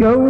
يوم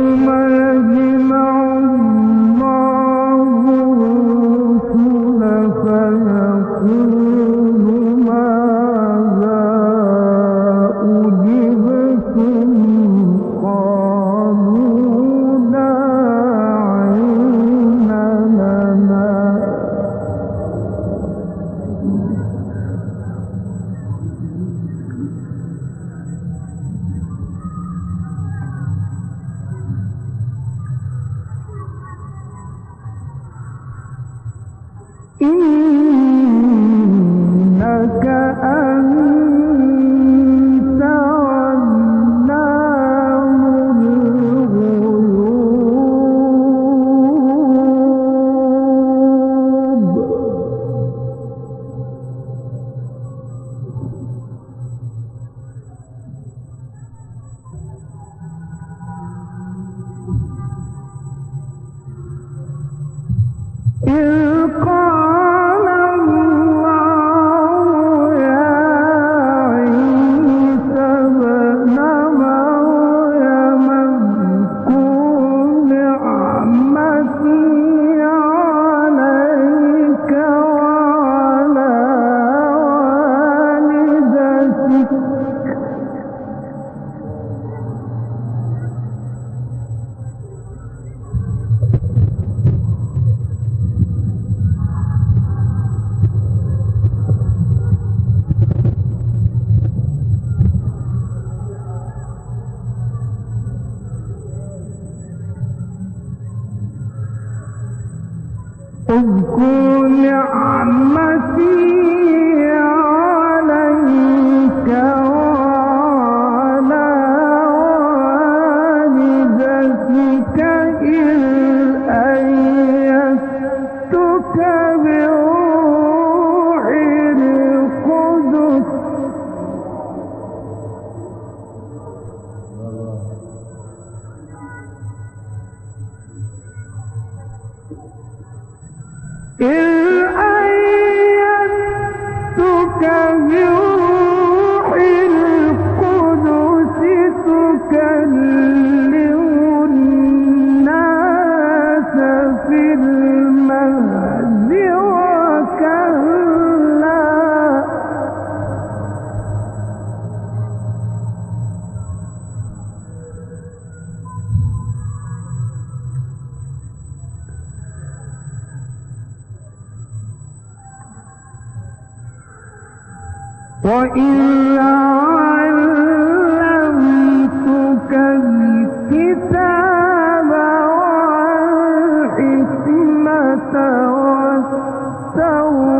وإن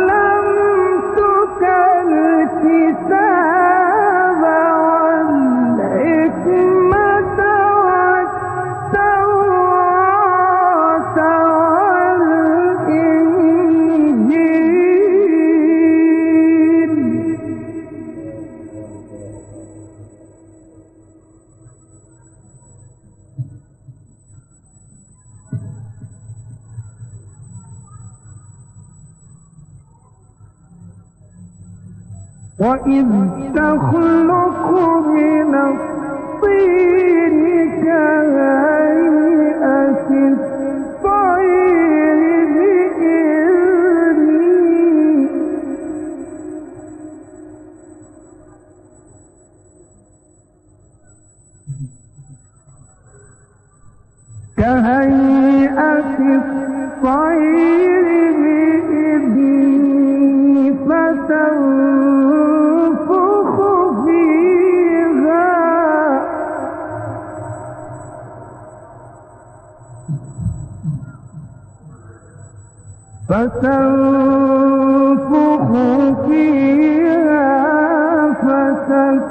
وإذ تخلق من الطين كهيئة الطير بإذني. كهيئة الطير فتنفخ فيها فتكون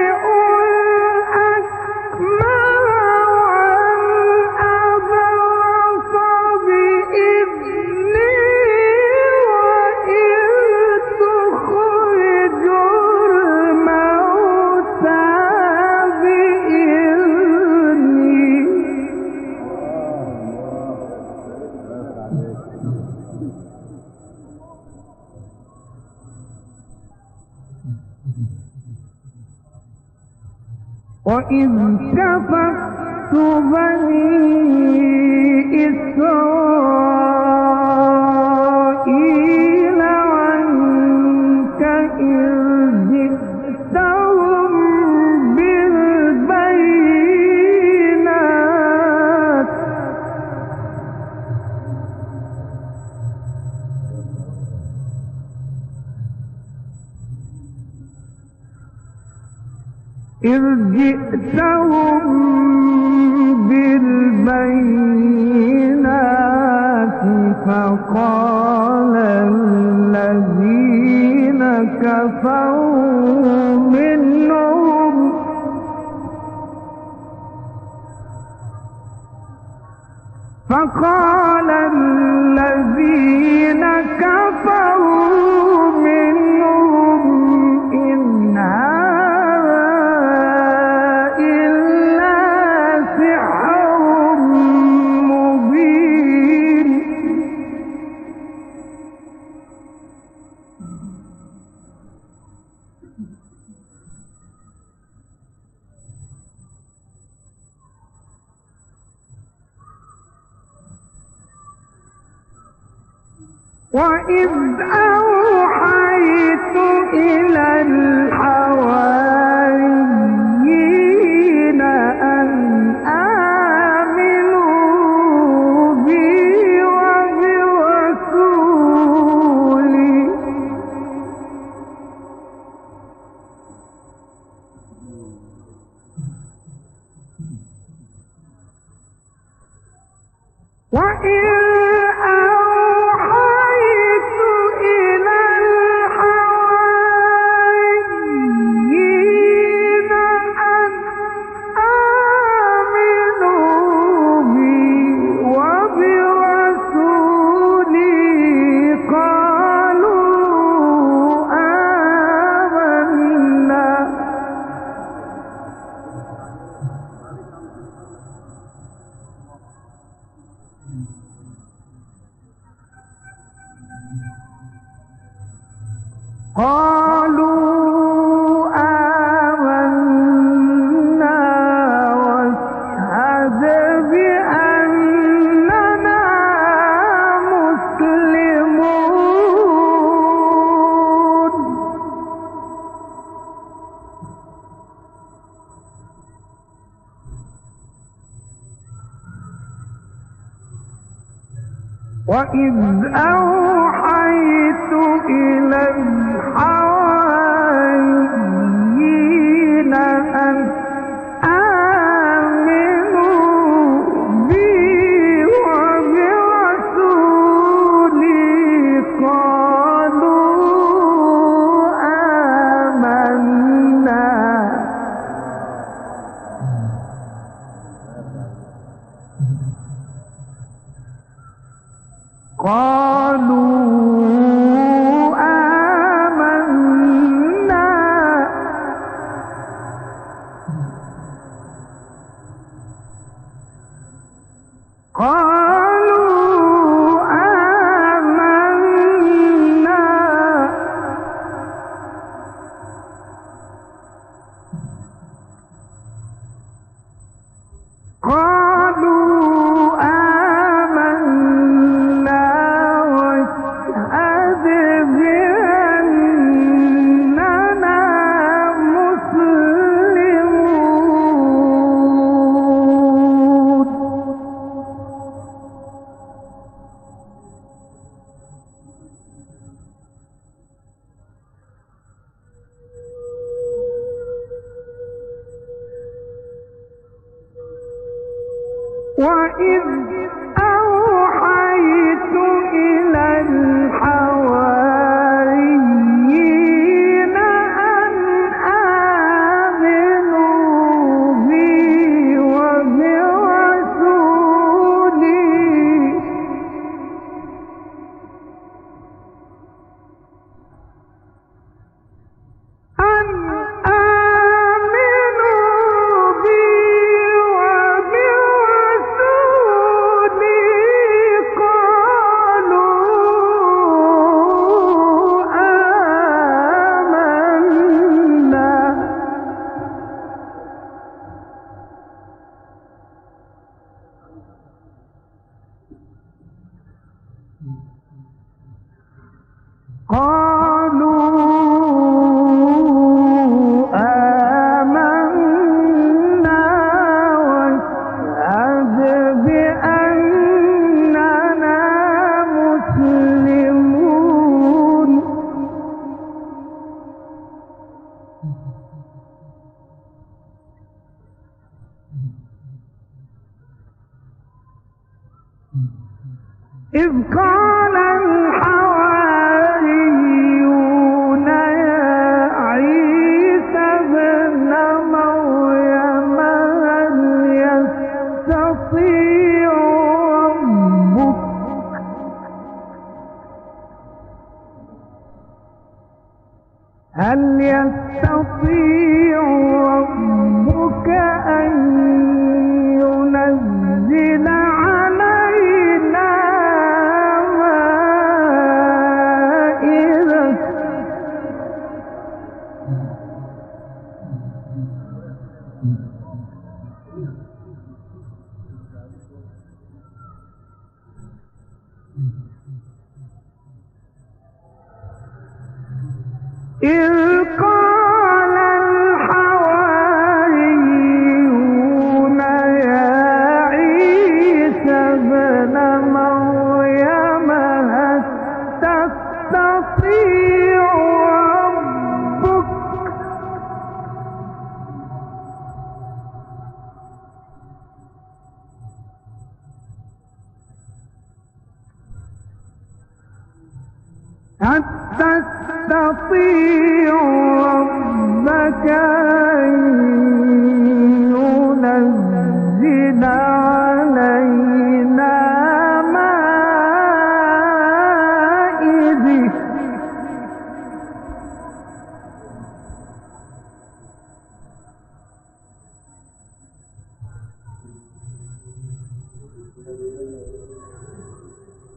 إذ جئتهم بالبينات فقال الذين كفروا منهم فقال الذين كفروا وإذ أوحيت إلى الحواريين أن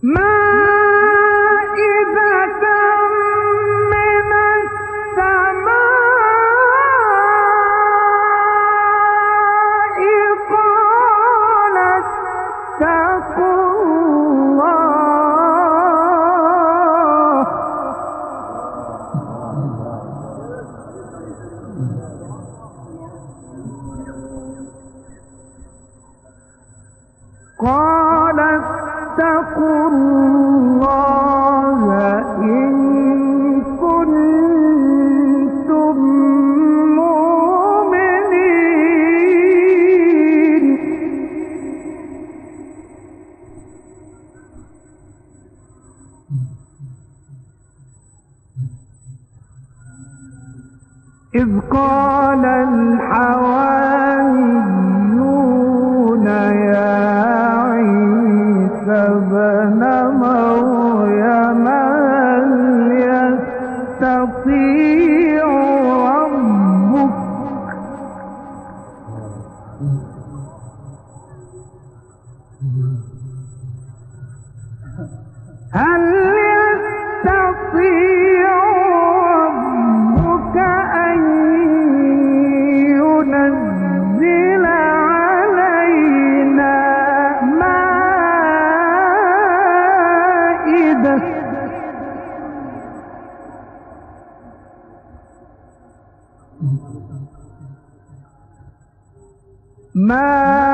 Ma مريم هل يستطيع ما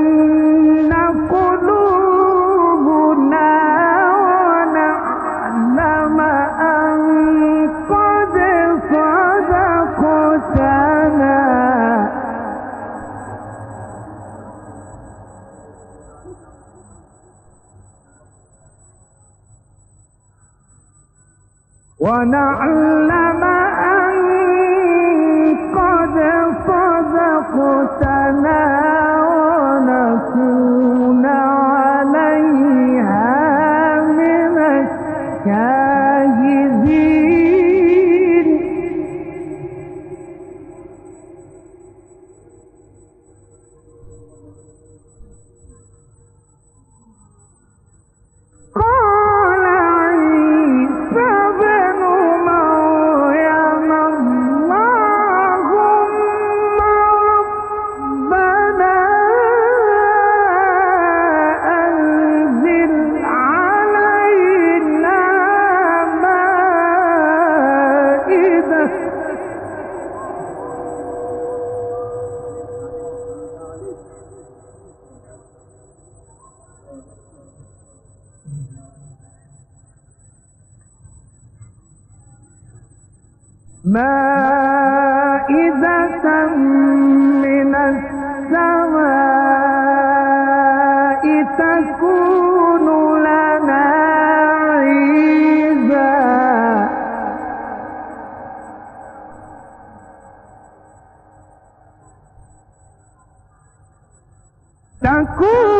تكون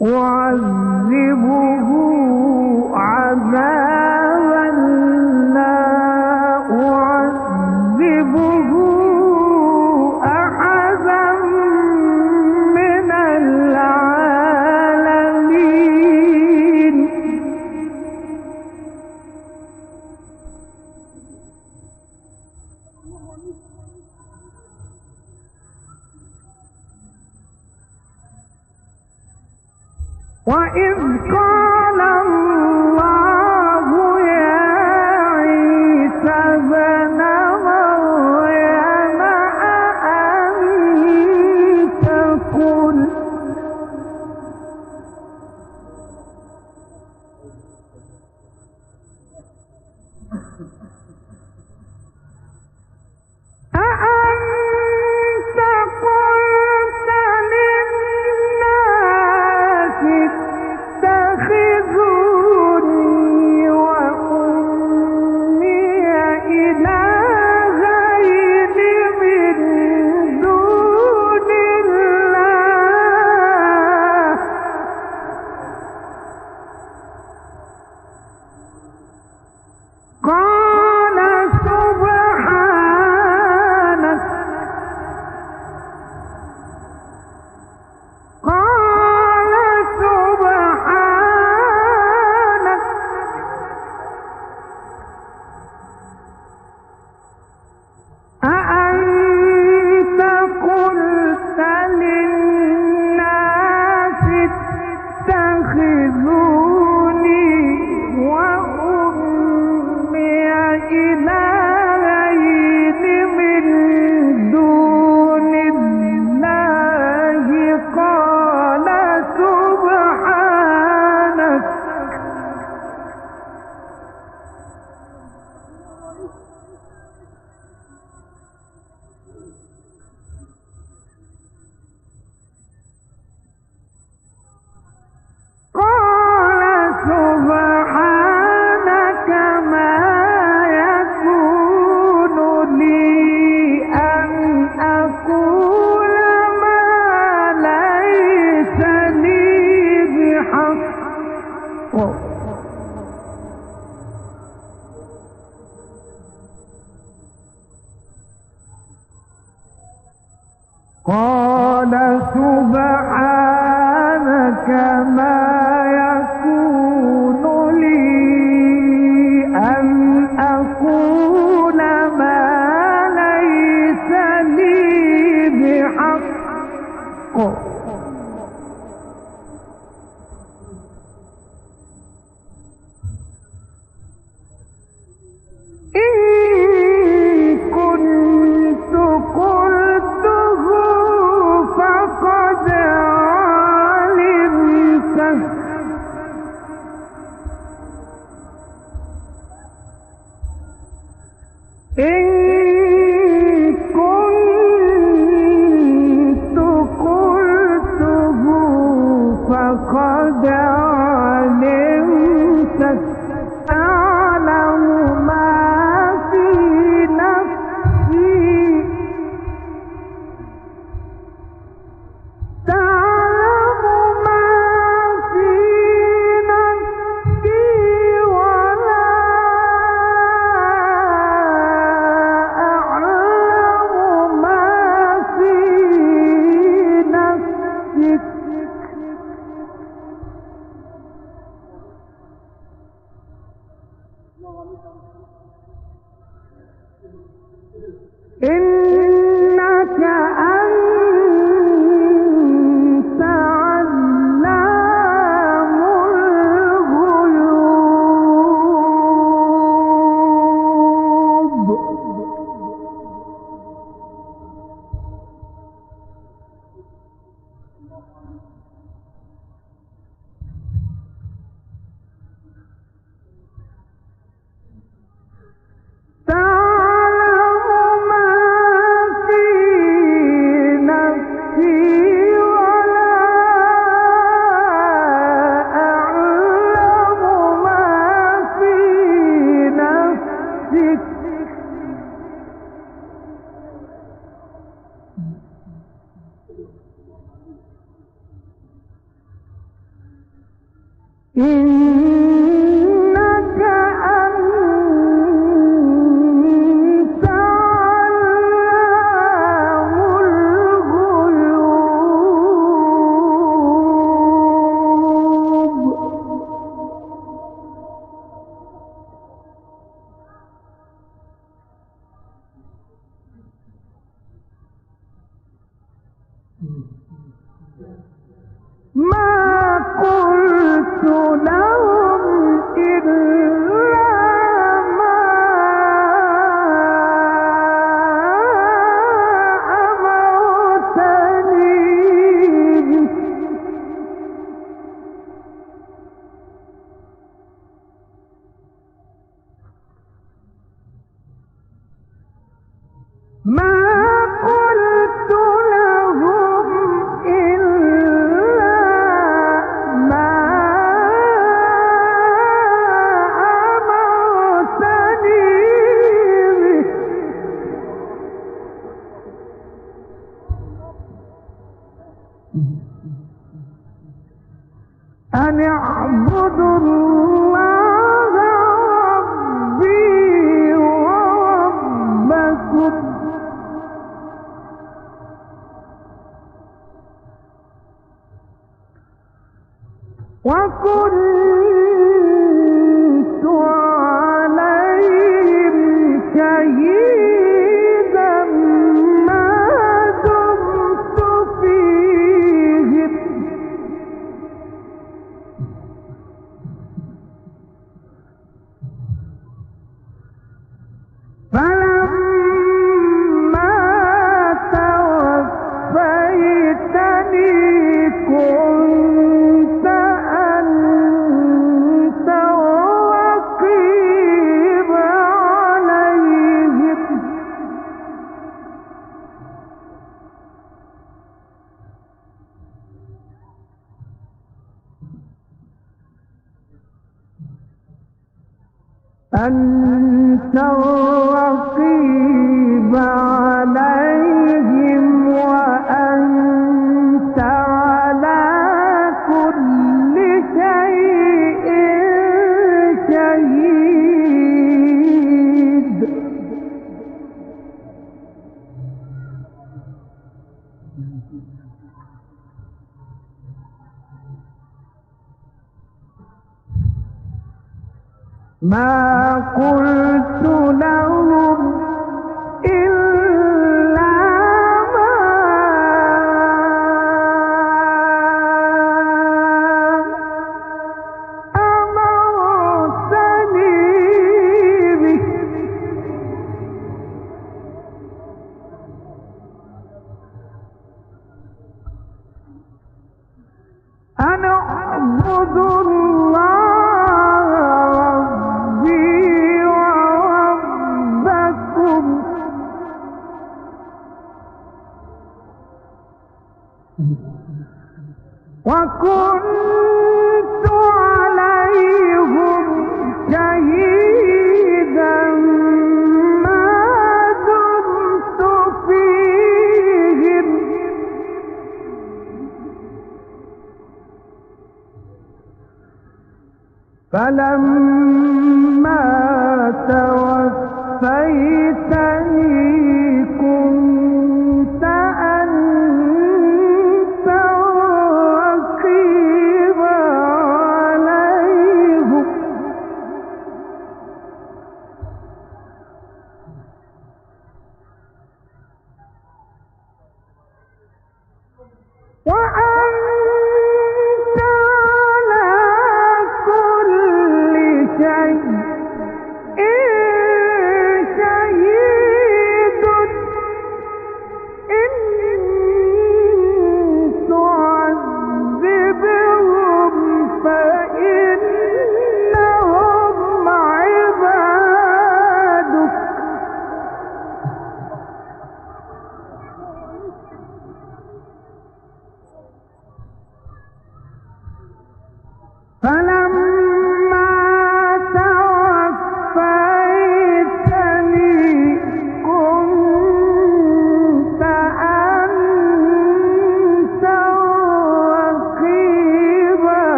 تعلم Hey!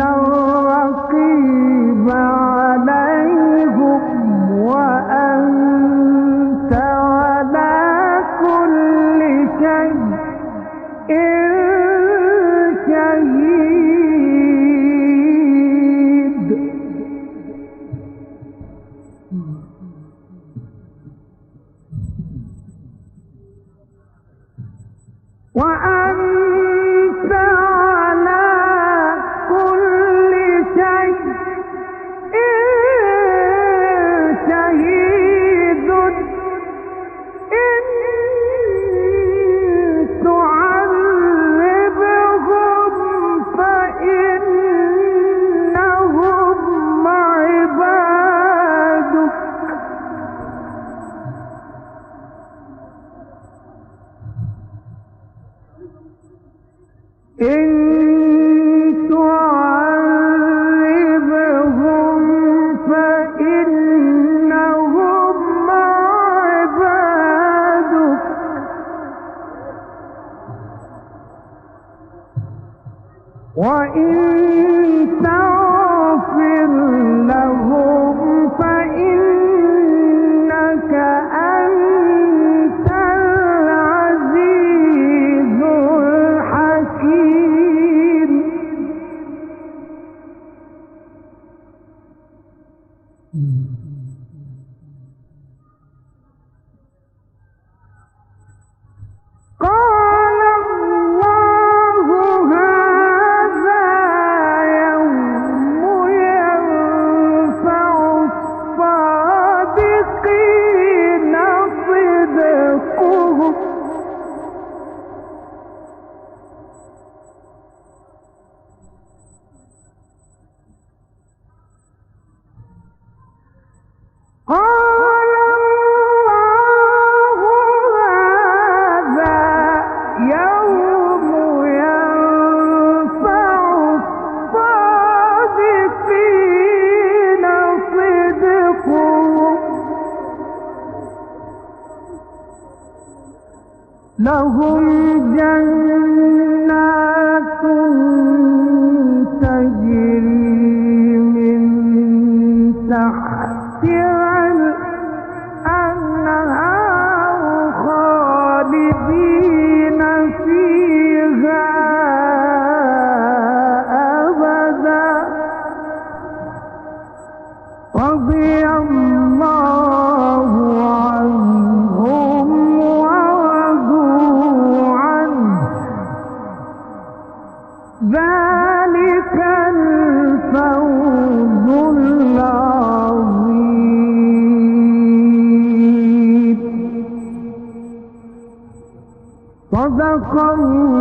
الرقيب عليهم وأنت وإن لهم جنات العظيم